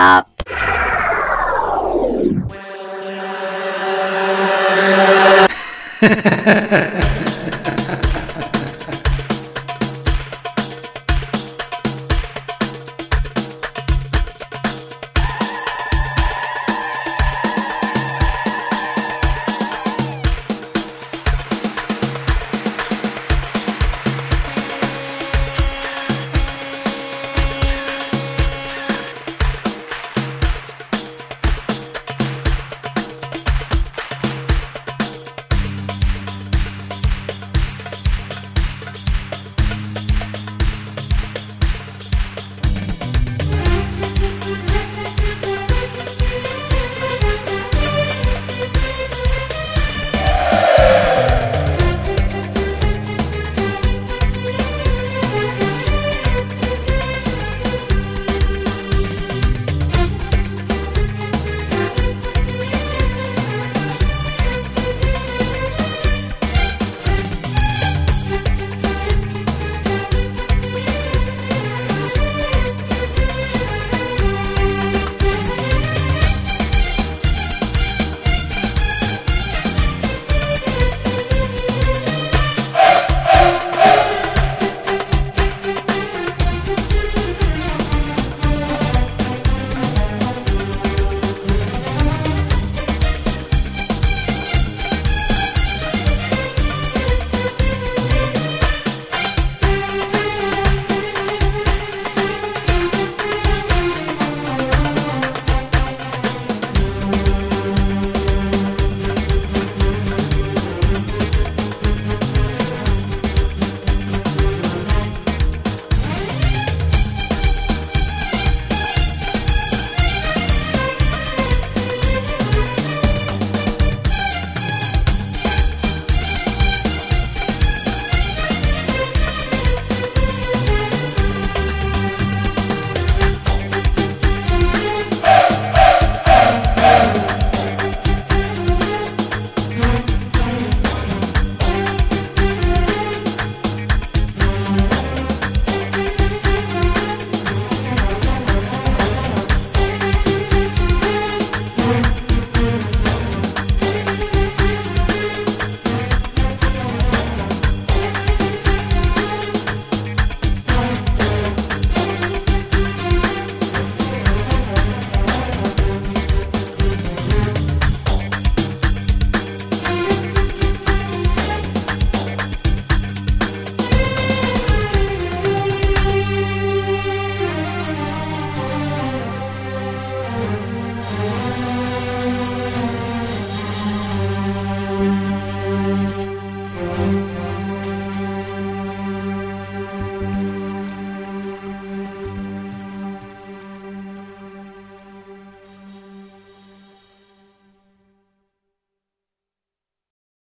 Ha ha ha ha.